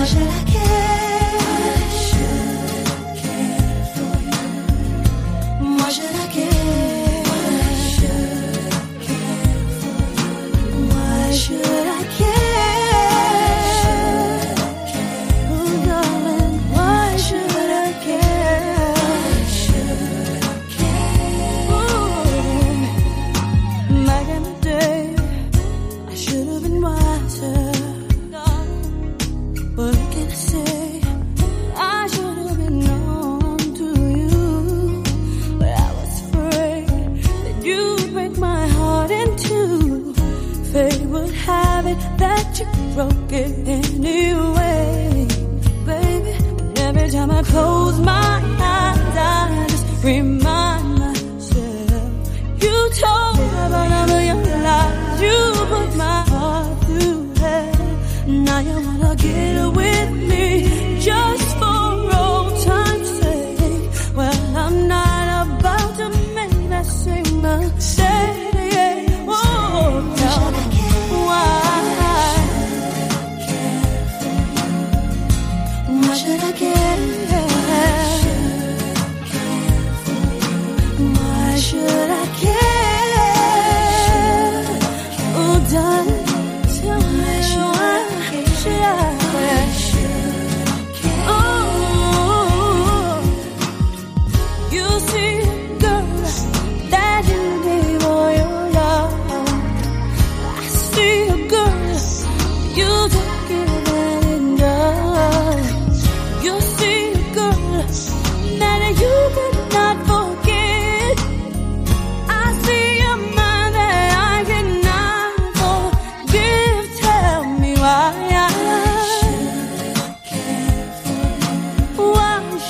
Moi je la it that you broke it anyway, baby? Every time I close my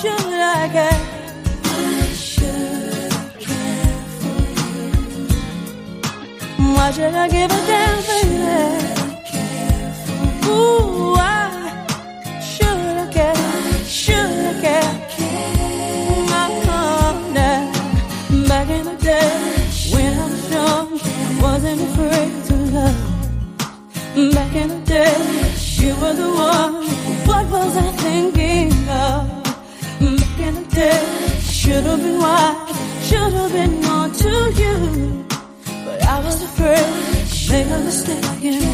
should I care? Why should I care for you? Why should I give a damn for? Ooh, why should I care? Why should I care? Back in the day when I was young, wasn't afraid to love. Back in the day, you were the one. What was I thinking of? Should have been wise, should have been more to you. But I was afraid, make a mistake again.